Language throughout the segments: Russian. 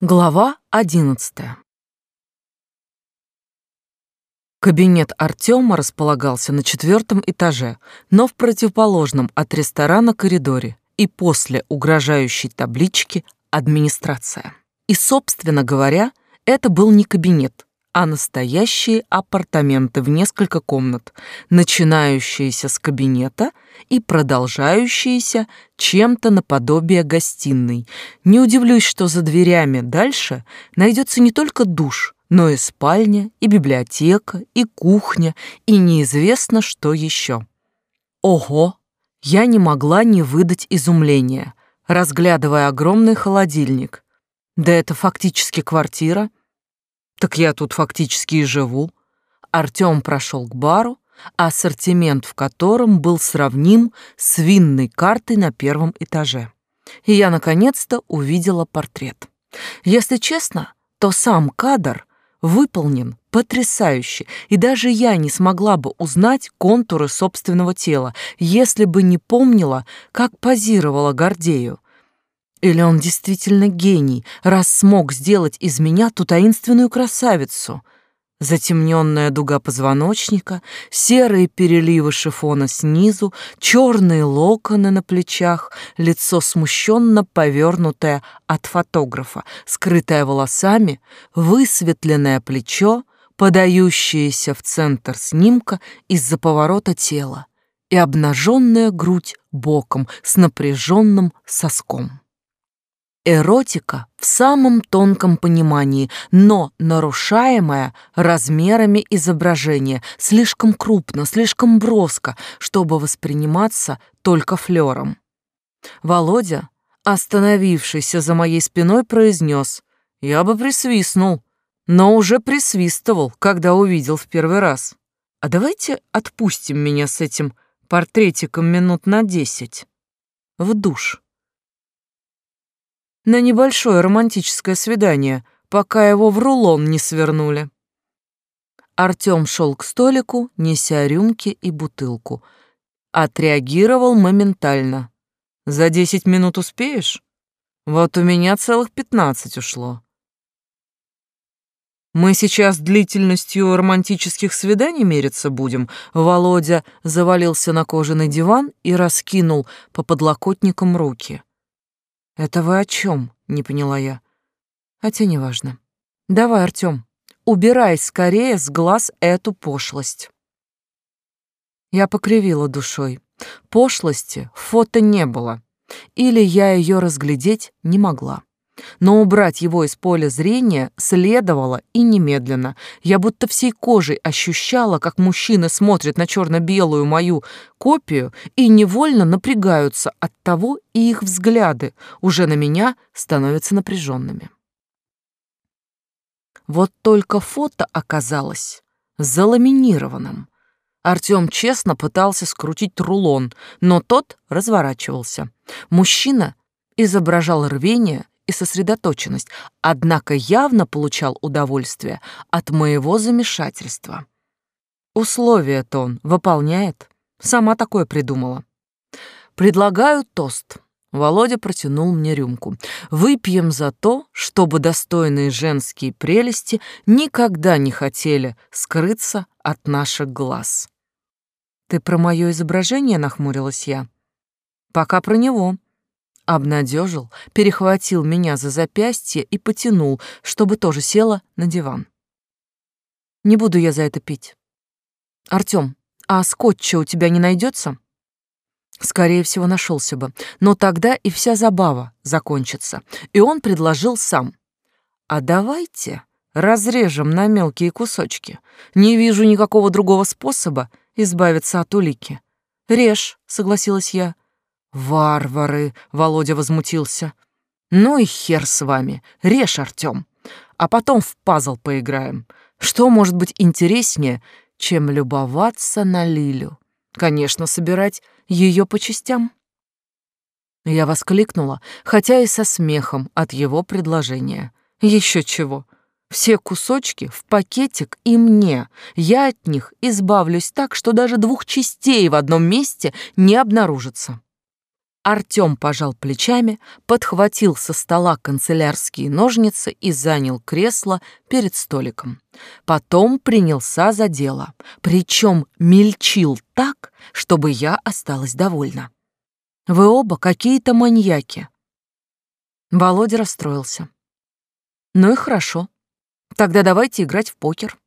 Глава одиннадцатая. Кабинет Артема располагался на четвертом этаже, но в противоположном от ресторана коридоре и после угрожающей таблички «Администрация». И, собственно говоря, это был не кабинет, а настоящие апартаменты в несколько комнат, начинающиеся с кабинета и продолжающиеся чем-то наподобие гостиной. Не удивлюсь, что за дверями дальше найдется не только душ, но и спальня, и библиотека, и кухня, и неизвестно что еще. Ого! Я не могла не выдать изумления, разглядывая огромный холодильник. Да это фактически квартира — так я тут фактически и живу. Артём прошел к бару, ассортимент в котором был сравним с винной картой на первом этаже. И я наконец-то увидела портрет. Если честно, то сам кадр выполнен потрясающе, и даже я не смогла бы узнать контуры собственного тела, если бы не помнила, как позировала Гордею. Или он действительно гений, раз смог сделать из меня ту таинственную красавицу? Затемненная дуга позвоночника, серые переливы шифона снизу, черные локоны на плечах, лицо смущенно повернутое от фотографа, скрытое волосами, высветленное плечо, подающееся в центр снимка из-за поворота тела и обнаженная грудь боком с напряженным соском. Эротика в самом тонком понимании, но нарушаемая размерами изображения, слишком крупно, слишком броско, чтобы восприниматься только флером. Володя, остановившийся за моей спиной, произнес, «Я бы присвистнул, но уже присвистывал, когда увидел в первый раз. А давайте отпустим меня с этим портретиком минут на десять. В душ» на небольшое романтическое свидание, пока его в рулон не свернули. Артём шел к столику, неся рюмки и бутылку. Отреагировал моментально. «За десять минут успеешь? Вот у меня целых пятнадцать ушло». «Мы сейчас длительностью романтических свиданий мериться будем?» Володя завалился на кожаный диван и раскинул по подлокотникам руки. «Это вы о чем? не поняла я. Хотя неважно. Давай, Артём, убирай скорее с глаз эту пошлость. Я покривила душой. Пошлости фото не было. Или я ее разглядеть не могла но убрать его из поля зрения следовало и немедленно. Я будто всей кожей ощущала, как мужчины смотрят на черно-белую мою копию и невольно напрягаются от того, и их взгляды уже на меня становятся напряженными. Вот только фото оказалось заламинированным. Артём честно пытался скрутить рулон, но тот разворачивался. Мужчина изображал рвение и сосредоточенность, однако явно получал удовольствие от моего замешательства. Условия-то он выполняет. Сама такое придумала. Предлагаю тост. Володя протянул мне рюмку. Выпьем за то, чтобы достойные женские прелести никогда не хотели скрыться от наших глаз. Ты про мое изображение нахмурилась я. Пока про него обнадежил, перехватил меня за запястье и потянул, чтобы тоже села на диван. Не буду я за это пить. Артём, а скотча у тебя не найдется? Скорее всего, нашелся бы, но тогда и вся забава закончится. И он предложил сам. А давайте разрежем на мелкие кусочки. Не вижу никакого другого способа избавиться от улики. Режь, согласилась я. «Варвары!» — Володя возмутился. «Ну и хер с вами, режь, Артём, а потом в пазл поиграем. Что может быть интереснее, чем любоваться на Лилю? Конечно, собирать ее по частям». Я воскликнула, хотя и со смехом от его предложения. Еще чего. Все кусочки в пакетик и мне. Я от них избавлюсь так, что даже двух частей в одном месте не обнаружится. Артём пожал плечами, подхватил со стола канцелярские ножницы и занял кресло перед столиком. Потом принялся за дело, причем мельчил так, чтобы я осталась довольна. «Вы оба какие-то маньяки». Володя расстроился. «Ну и хорошо. Тогда давайте играть в покер».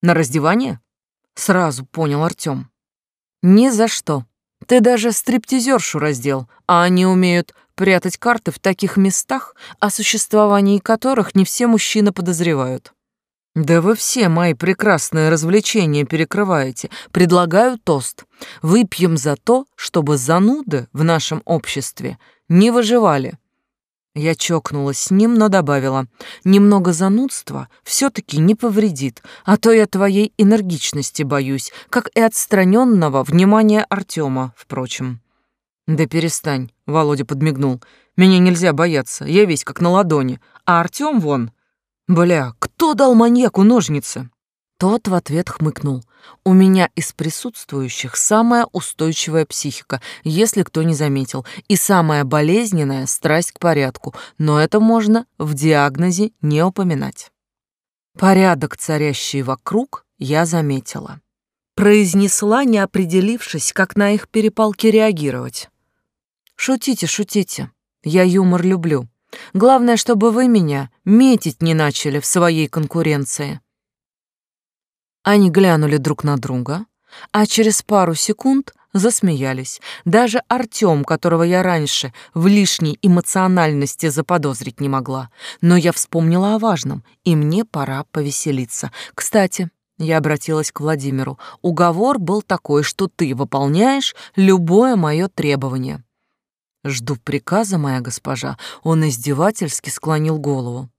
«На раздевание?» — сразу понял Артём. «Ни за что. Ты даже стриптизершу раздел, а они умеют прятать карты в таких местах, о существовании которых не все мужчины подозревают. Да вы все мои прекрасные развлечения перекрываете. Предлагаю тост. Выпьем за то, чтобы зануды в нашем обществе не выживали. Я чокнулась с ним, но добавила, немного занудства все-таки не повредит, а то я твоей энергичности боюсь, как и отстраненного внимания Артема, впрочем. Да перестань, Володя подмигнул. Меня нельзя бояться, я весь как на ладони, а Артем вон. Бля, кто дал маньяку ножницы? Тот в ответ хмыкнул. «У меня из присутствующих самая устойчивая психика, если кто не заметил, и самая болезненная страсть к порядку, но это можно в диагнозе не упоминать». Порядок, царящий вокруг, я заметила. Произнесла, не определившись, как на их перепалки реагировать. «Шутите, шутите. Я юмор люблю. Главное, чтобы вы меня метить не начали в своей конкуренции». Они глянули друг на друга, а через пару секунд засмеялись. Даже Артём, которого я раньше в лишней эмоциональности заподозрить не могла. Но я вспомнила о важном, и мне пора повеселиться. Кстати, я обратилась к Владимиру. Уговор был такой, что ты выполняешь любое мое требование. Жду приказа, моя госпожа. Он издевательски склонил голову.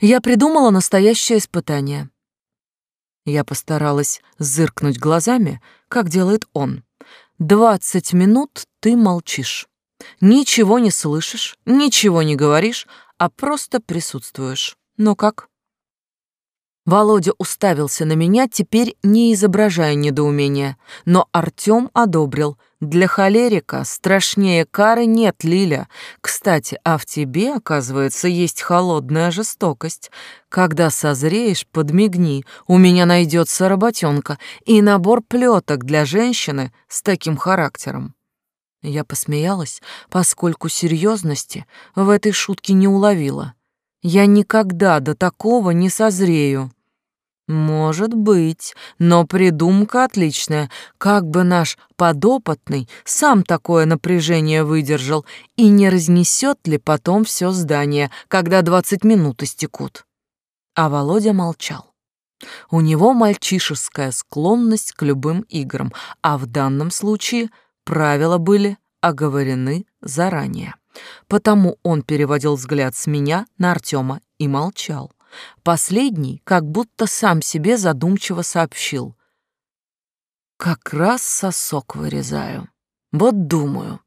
Я придумала настоящее испытание. Я постаралась зыркнуть глазами, как делает он. «Двадцать минут ты молчишь. Ничего не слышишь, ничего не говоришь, а просто присутствуешь. Ну как?» Володя уставился на меня, теперь не изображая недоумения, но Артём одобрил. «Для холерика страшнее кары нет, Лиля. Кстати, а в тебе, оказывается, есть холодная жестокость. Когда созреешь, подмигни, у меня найдется работенка и набор плеток для женщины с таким характером». Я посмеялась, поскольку серьезности в этой шутке не уловила. Я никогда до такого не созрею. Может быть, но придумка отличная. Как бы наш подопытный сам такое напряжение выдержал и не разнесет ли потом все здание, когда двадцать минут истекут. А Володя молчал. У него мальчишеская склонность к любым играм, а в данном случае правила были оговорены заранее. Потому он переводил взгляд с меня на Артема и молчал. Последний как будто сам себе задумчиво сообщил. «Как раз сосок вырезаю. Вот думаю,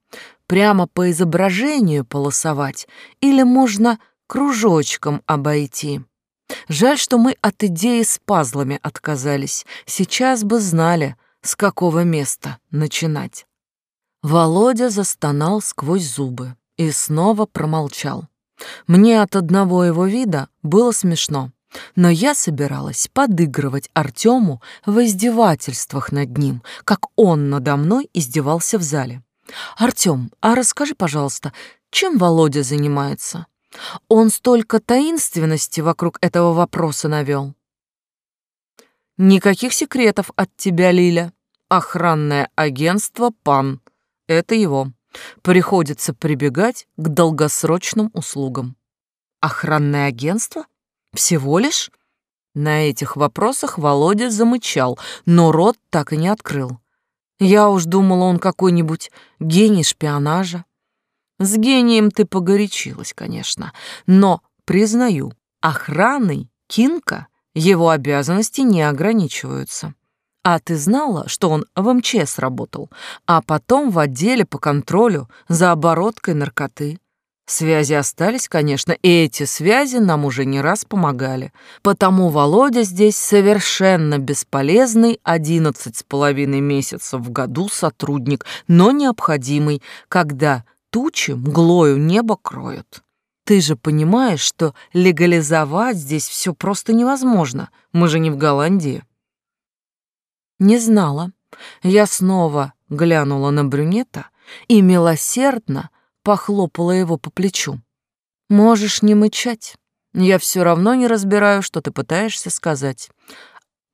прямо по изображению полосовать или можно кружочком обойти. Жаль, что мы от идеи с пазлами отказались. Сейчас бы знали, с какого места начинать». Володя застонал сквозь зубы и снова промолчал. Мне от одного его вида было смешно, но я собиралась подыгрывать Артему в издевательствах над ним, как он надо мной издевался в зале. «Артем, а расскажи, пожалуйста, чем Володя занимается? Он столько таинственности вокруг этого вопроса навел». «Никаких секретов от тебя, Лиля. Охранное агентство «Пан». Это его. Приходится прибегать к долгосрочным услугам. Охранное агентство? Всего лишь? На этих вопросах Володя замычал, но рот так и не открыл. Я уж думала, он какой-нибудь гений шпионажа. С гением ты погорячилась, конечно, но, признаю, охраной Кинка его обязанности не ограничиваются. А ты знала, что он в МЧС работал, а потом в отделе по контролю за обороткой наркоты? Связи остались, конечно, и эти связи нам уже не раз помогали. Потому Володя здесь совершенно бесполезный одиннадцать с половиной месяцев в году сотрудник, но необходимый, когда тучи мглою небо кроют. Ты же понимаешь, что легализовать здесь все просто невозможно. Мы же не в Голландии. Не знала. Я снова глянула на брюнета и милосердно похлопала его по плечу. «Можешь не мычать. Я все равно не разбираю, что ты пытаешься сказать.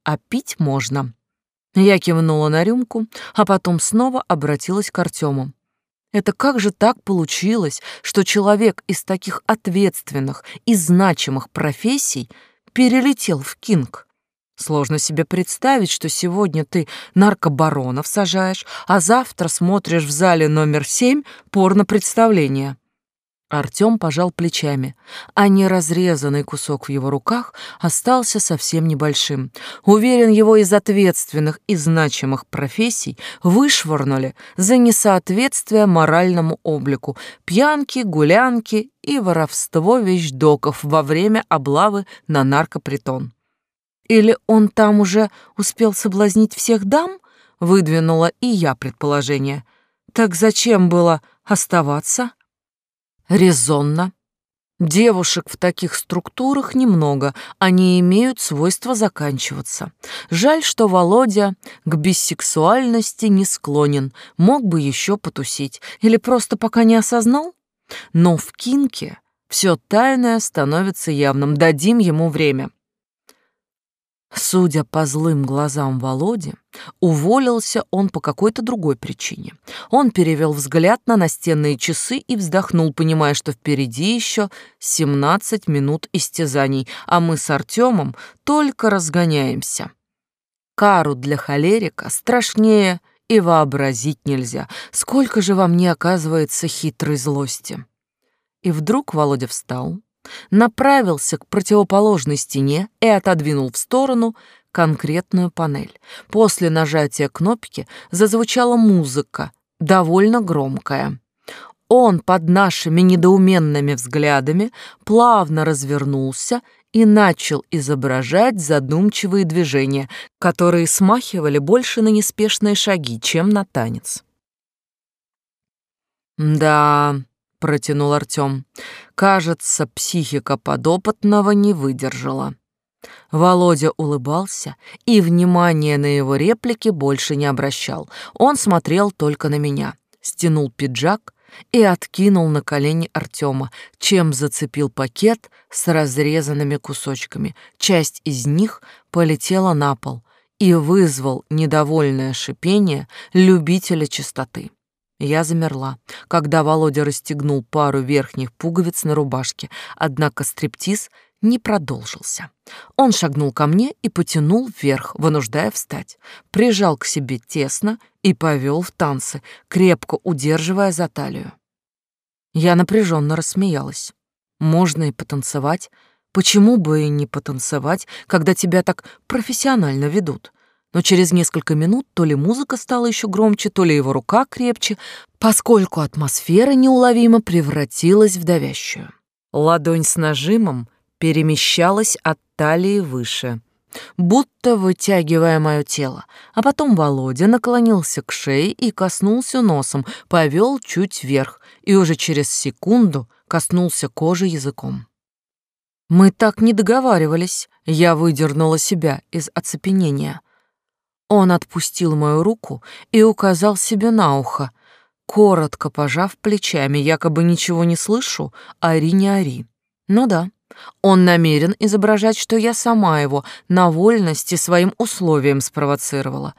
А пить можно». Я кивнула на рюмку, а потом снова обратилась к Артему. Это как же так получилось, что человек из таких ответственных и значимых профессий перелетел в Кинг? Сложно себе представить, что сегодня ты наркобаронов сажаешь, а завтра смотришь в зале номер семь порно-представление. Артём пожал плечами, а неразрезанный кусок в его руках остался совсем небольшим. Уверен, его из ответственных и значимых профессий вышвырнули за несоответствие моральному облику, пьянки, гулянки и воровство вещдоков во время облавы на наркопритон. Или он там уже успел соблазнить всех дам? Выдвинула и я предположение. Так зачем было оставаться? Резонно. Девушек в таких структурах немного, они имеют свойство заканчиваться. Жаль, что Володя к бисексуальности не склонен, мог бы еще потусить, или просто пока не осознал. Но в Кинке все тайное становится явным, дадим ему время. Судя по злым глазам Володи, уволился он по какой-то другой причине. Он перевел взгляд на настенные часы и вздохнул, понимая, что впереди еще 17 минут истязаний, а мы с Артемом только разгоняемся. Кару для холерика страшнее и вообразить нельзя. Сколько же вам не оказывается хитрой злости. И вдруг Володя встал, направился к противоположной стене и отодвинул в сторону конкретную панель. После нажатия кнопки зазвучала музыка, довольно громкая. Он под нашими недоуменными взглядами плавно развернулся и начал изображать задумчивые движения, которые смахивали больше на неспешные шаги, чем на танец. Да, протянул Артём. Кажется, психика подопытного не выдержала. Володя улыбался и внимания на его реплики больше не обращал. Он смотрел только на меня, стянул пиджак и откинул на колени Артема, чем зацепил пакет с разрезанными кусочками. Часть из них полетела на пол и вызвал недовольное шипение любителя чистоты. Я замерла, когда Володя расстегнул пару верхних пуговиц на рубашке, однако стриптиз не продолжился. Он шагнул ко мне и потянул вверх, вынуждая встать. Прижал к себе тесно и повел в танцы, крепко удерживая за талию. Я напряженно рассмеялась. Можно и потанцевать. Почему бы и не потанцевать, когда тебя так профессионально ведут? Но через несколько минут то ли музыка стала еще громче, то ли его рука крепче, поскольку атмосфера неуловимо превратилась в давящую. Ладонь с нажимом перемещалась от талии выше, будто вытягивая мое тело, а потом Володя наклонился к шее и коснулся носом, повел чуть вверх и уже через секунду коснулся кожи языком. Мы так не договаривались. Я выдернула себя из оцепенения. Он отпустил мою руку и указал себе на ухо, коротко пожав плечами, якобы ничего не слышу, ори не ори. Ну да, он намерен изображать, что я сама его на вольности своим условием спровоцировала.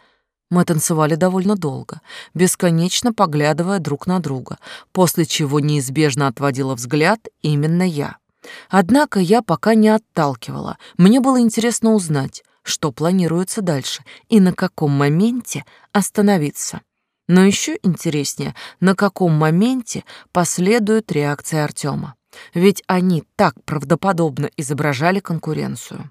Мы танцевали довольно долго, бесконечно поглядывая друг на друга, после чего неизбежно отводила взгляд именно я. Однако я пока не отталкивала. Мне было интересно узнать, что планируется дальше и на каком моменте остановиться. Но еще интереснее, на каком моменте последует реакция Артема. Ведь они так правдоподобно изображали конкуренцию.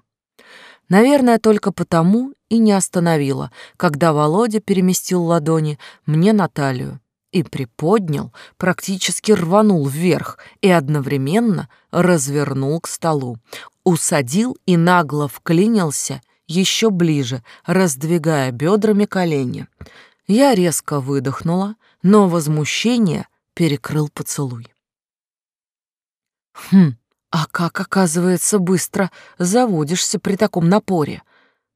Наверное, только потому и не остановила, когда Володя переместил ладони мне на талию и приподнял, практически рванул вверх и одновременно развернул к столу, усадил и нагло вклинился еще ближе, раздвигая бедрами колени. Я резко выдохнула, но возмущение перекрыл поцелуй. Хм, а как, оказывается, быстро заводишься при таком напоре.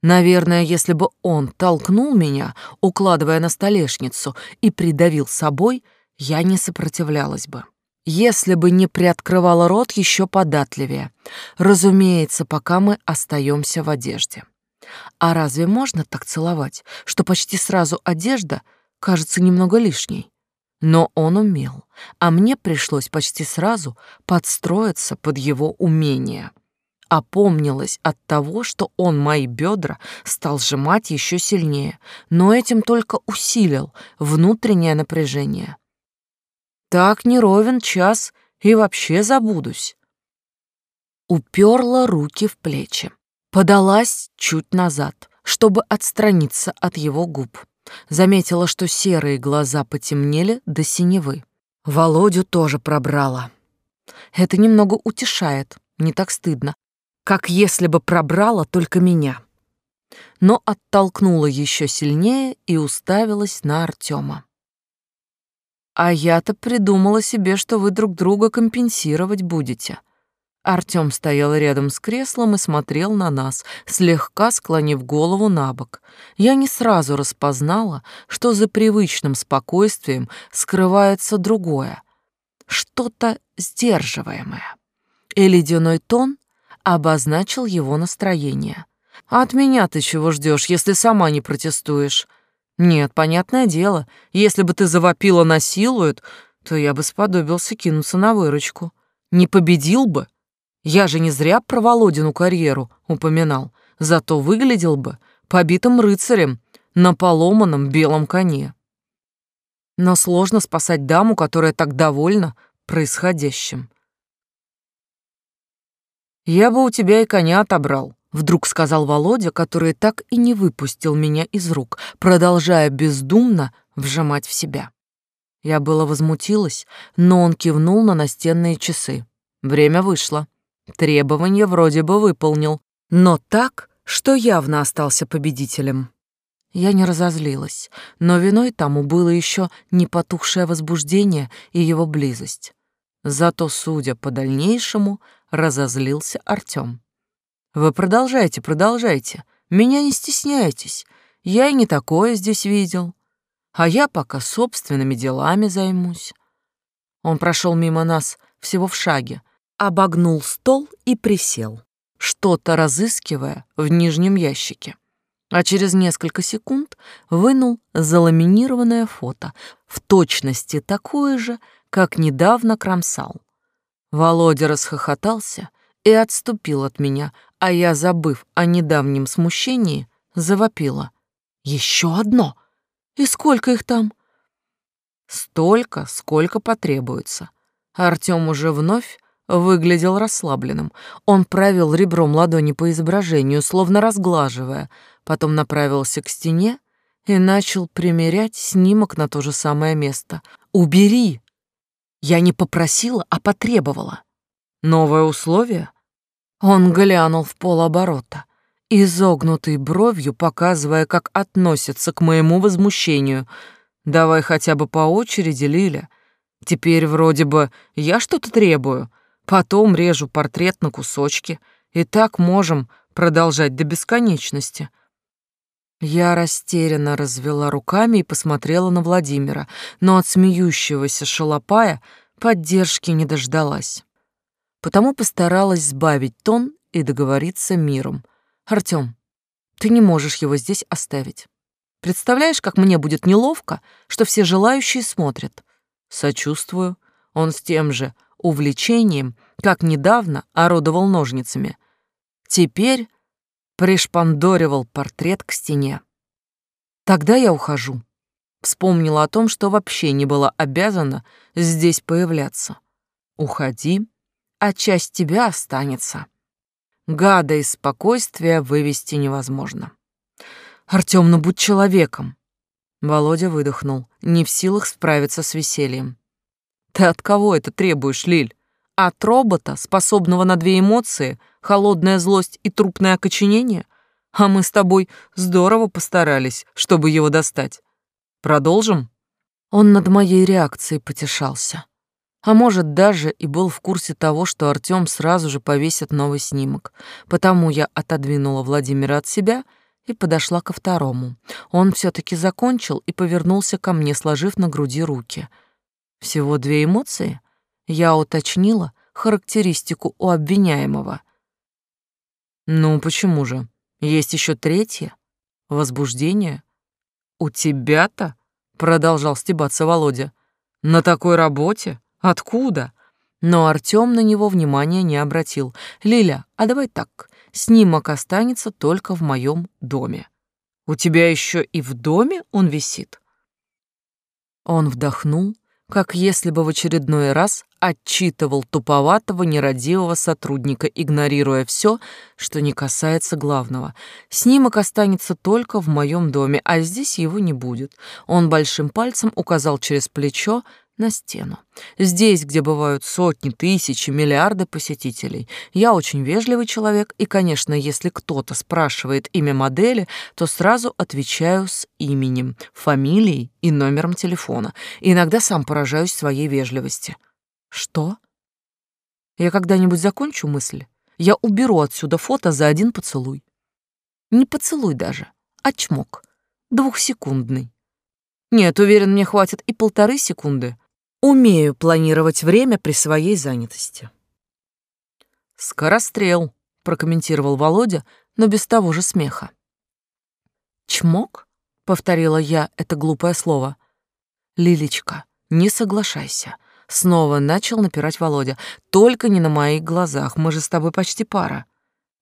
Наверное, если бы он толкнул меня, укладывая на столешницу, и придавил собой, я не сопротивлялась бы. Если бы не приоткрывала рот еще податливее. Разумеется, пока мы остаемся в одежде. А разве можно так целовать, что почти сразу одежда кажется немного лишней? Но он умел, а мне пришлось почти сразу подстроиться под его умение. Опомнилась от того, что он мои бедра стал сжимать еще сильнее, но этим только усилил внутреннее напряжение. Так не ровен час и вообще забудусь. Уперла руки в плечи, подалась чуть назад, чтобы отстраниться от его губ. Заметила, что серые глаза потемнели до синевы. Володю тоже пробрала. Это немного утешает, не так стыдно, как если бы пробрала только меня. Но оттолкнула еще сильнее и уставилась на Артема. А я-то придумала себе, что вы друг друга компенсировать будете. Артём стоял рядом с креслом и смотрел на нас, слегка склонив голову на бок. Я не сразу распознала, что за привычным спокойствием скрывается другое, что-то сдерживаемое. И ледяной тон обозначил его настроение. «А «От меня ты чего ждешь, если сама не протестуешь?» «Нет, понятное дело, если бы ты завопила насилуют, то я бы сподобился кинуться на выручку. Не победил бы, я же не зря про Володину карьеру упоминал, зато выглядел бы побитым рыцарем на поломанном белом коне. Но сложно спасать даму, которая так довольна происходящим. «Я бы у тебя и коня отобрал», — вдруг сказал Володя, который так и не выпустил меня из рук, продолжая бездумно вжимать в себя. Я было возмутилась, но он кивнул на настенные часы. Время вышло. Требования вроде бы выполнил, но так, что явно остался победителем. Я не разозлилась, но виной тому было еще не потухшее возбуждение и его близость. Зато, судя по дальнейшему, разозлился Артём. «Вы продолжайте, продолжайте. Меня не стесняйтесь. Я и не такое здесь видел. А я пока собственными делами займусь». Он прошел мимо нас всего в шаге, обогнул стол и присел, что-то разыскивая в нижнем ящике. А через несколько секунд вынул заламинированное фото, в точности такое же, как недавно кромсал. Володя расхохотался и отступил от меня, а я, забыв о недавнем смущении, завопила. «Еще одно! И сколько их там?» «Столько, сколько потребуется». Артём уже вновь выглядел расслабленным. Он провел ребром ладони по изображению, словно разглаживая, потом направился к стене и начал примерять снимок на то же самое место. «Убери!» Я не попросила, а потребовала. Новое условие? Он глянул в полоборота, изогнутой бровью, показывая, как относится к моему возмущению. «Давай хотя бы по очереди, Лиля. Теперь вроде бы я что-то требую, Потом режу портрет на кусочки, и так можем продолжать до бесконечности. Я растерянно развела руками и посмотрела на Владимира, но от смеющегося шалопая поддержки не дождалась. Потому постаралась сбавить тон и договориться миром. «Артём, ты не можешь его здесь оставить. Представляешь, как мне будет неловко, что все желающие смотрят?» «Сочувствую. Он с тем же увлечением, как недавно орудовал ножницами. Теперь пришпандоривал портрет к стене. Тогда я ухожу. Вспомнила о том, что вообще не была обязана здесь появляться. Уходи, а часть тебя останется. Гада из спокойствия вывести невозможно. Артём, ну будь человеком. Володя выдохнул, не в силах справиться с весельем. Ты от кого это требуешь, Лиль? От робота, способного на две эмоции, холодная злость и трупное окоченение? А мы с тобой здорово постарались, чтобы его достать. Продолжим? Он над моей реакцией потешался. А может, даже и был в курсе того, что Артём сразу же повесит новый снимок. Потому я отодвинула Владимира от себя и подошла ко второму. Он все таки закончил и повернулся ко мне, сложив на груди руки. Всего две эмоции? Я уточнила характеристику у обвиняемого. Ну, почему же? Есть еще третье. Возбуждение. У тебя-то? Продолжал стебаться Володя. На такой работе? Откуда? Но Артём на него внимания не обратил. Лиля, а давай так. Снимок останется только в моем доме. У тебя еще и в доме он висит? Он вдохнул, как если бы в очередной раз отчитывал туповатого нерадивого сотрудника, игнорируя все, что не касается главного. Снимок останется только в моем доме, а здесь его не будет. Он большим пальцем указал через плечо на стену. Здесь, где бывают сотни, тысячи, миллиарды посетителей. Я очень вежливый человек, и, конечно, если кто-то спрашивает имя модели, то сразу отвечаю с именем, фамилией и номером телефона. иногда сам поражаюсь своей вежливости. Что? Я когда-нибудь закончу мысль? Я уберу отсюда фото за один поцелуй. Не поцелуй даже, а чмок. Двухсекундный. Нет, уверен, мне хватит и полторы секунды. Умею планировать время при своей занятости. Скорострел, прокомментировал Володя, но без того же смеха. Чмок? повторила я это глупое слово. Лилечка, не соглашайся. Снова начал напирать Володя. Только не на моих глазах, мы же с тобой почти пара.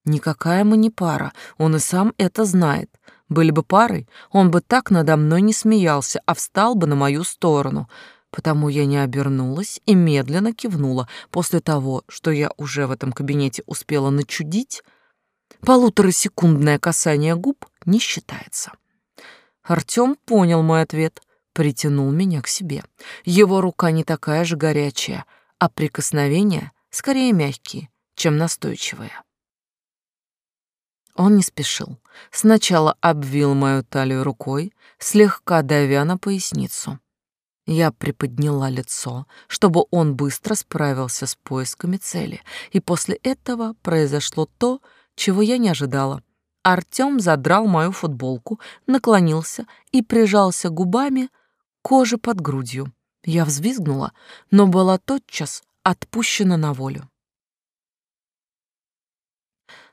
Никакая мы не пара, он и сам это знает. Были бы парой, он бы так надо мной не смеялся, а встал бы на мою сторону потому я не обернулась и медленно кивнула после того, что я уже в этом кабинете успела начудить. Полуторасекундное касание губ не считается. Артём понял мой ответ, притянул меня к себе. Его рука не такая же горячая, а прикосновения скорее мягкие, чем настойчивые. Он не спешил. Сначала обвил мою талию рукой, слегка давя на поясницу. Я приподняла лицо, чтобы он быстро справился с поисками цели, и после этого произошло то, чего я не ожидала. Артём задрал мою футболку, наклонился и прижался губами к коже под грудью. Я взвизгнула, но была тотчас отпущена на волю.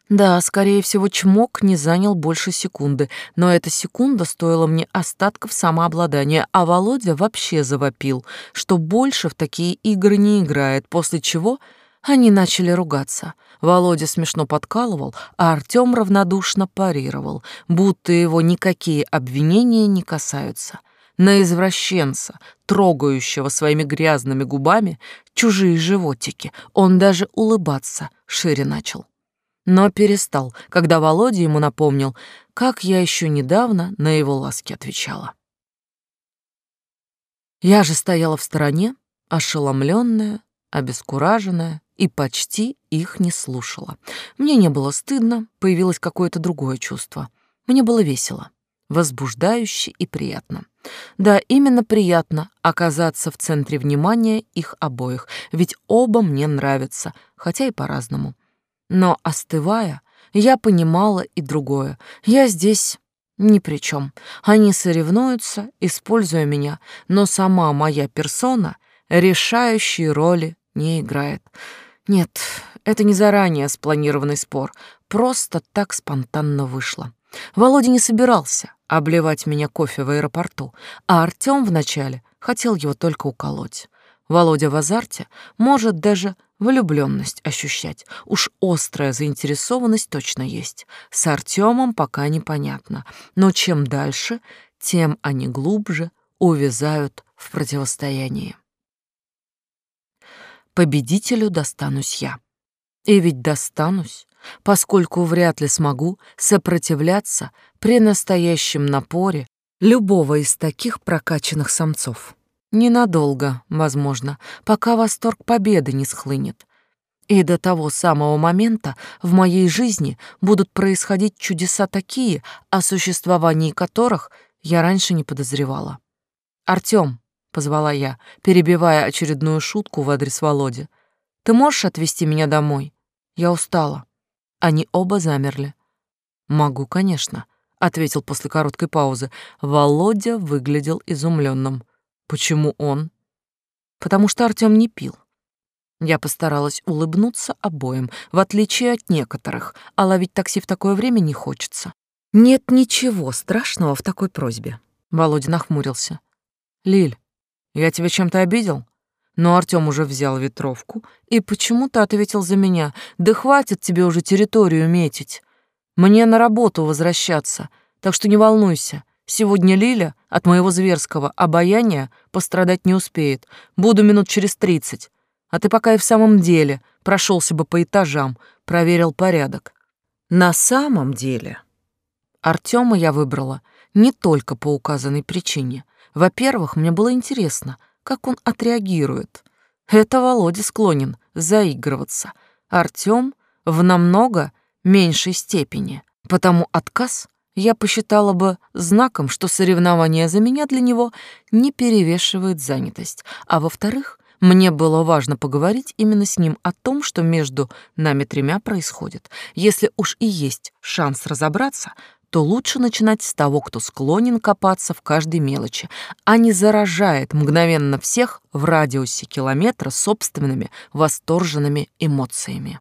Да, скорее всего, чмок не занял больше секунды, но эта секунда стоила мне остатков самообладания, а Володя вообще завопил, что больше в такие игры не играет, после чего они начали ругаться. Володя смешно подкалывал, а Артём равнодушно парировал, будто его никакие обвинения не касаются. На извращенца, трогающего своими грязными губами чужие животики, он даже улыбаться шире начал но перестал, когда Володя ему напомнил, как я еще недавно на его ласки отвечала. Я же стояла в стороне, ошеломленная, обескураженная и почти их не слушала. Мне не было стыдно, появилось какое-то другое чувство. Мне было весело, возбуждающе и приятно. Да, именно приятно оказаться в центре внимания их обоих, ведь оба мне нравятся, хотя и по-разному. Но остывая, я понимала и другое. Я здесь ни при чем. Они соревнуются, используя меня, но сама моя персона решающей роли не играет. Нет, это не заранее спланированный спор, просто так спонтанно вышло. Володя не собирался обливать меня кофе в аэропорту, а Артём вначале хотел его только уколоть. Володя в азарте может даже влюбленность ощущать. Уж острая заинтересованность точно есть. С Артемом пока непонятно, но чем дальше, тем они глубже увязают в противостоянии. Победителю достанусь я. И ведь достанусь, поскольку вряд ли смогу сопротивляться при настоящем напоре любого из таких прокачанных самцов. Ненадолго, возможно, пока восторг победы не схлынет. И до того самого момента в моей жизни будут происходить чудеса такие, о существовании которых я раньше не подозревала. «Артём», — позвала я, перебивая очередную шутку в адрес Володи, «ты можешь отвезти меня домой? Я устала». Они оба замерли. «Могу, конечно», — ответил после короткой паузы. Володя выглядел изумленным. «Почему он?» «Потому что Артём не пил. Я постаралась улыбнуться обоим, в отличие от некоторых, а ловить такси в такое время не хочется. Нет ничего страшного в такой просьбе. Володя нахмурился. Лиль, я тебя чем-то обидел? Но Артём уже взял ветровку и почему-то ответил за меня. Да хватит тебе уже территорию метить. Мне на работу возвращаться, так что не волнуйся. Сегодня Лиля от моего зверского обаяния пострадать не успеет. Буду минут через тридцать. А ты пока и в самом деле прошелся бы по этажам, проверил порядок. На самом деле Артема я выбрала не только по указанной причине. Во-первых, мне было интересно, как он отреагирует. Это Володя склонен заигрываться. Артём в намного меньшей степени. Потому отказ я посчитала бы знаком, что соревнование за меня для него не перевешивает занятость. А во-вторых, мне было важно поговорить именно с ним о том, что между нами тремя происходит. Если уж и есть шанс разобраться, то лучше начинать с того, кто склонен копаться в каждой мелочи, а не заражает мгновенно всех в радиусе километра собственными восторженными эмоциями.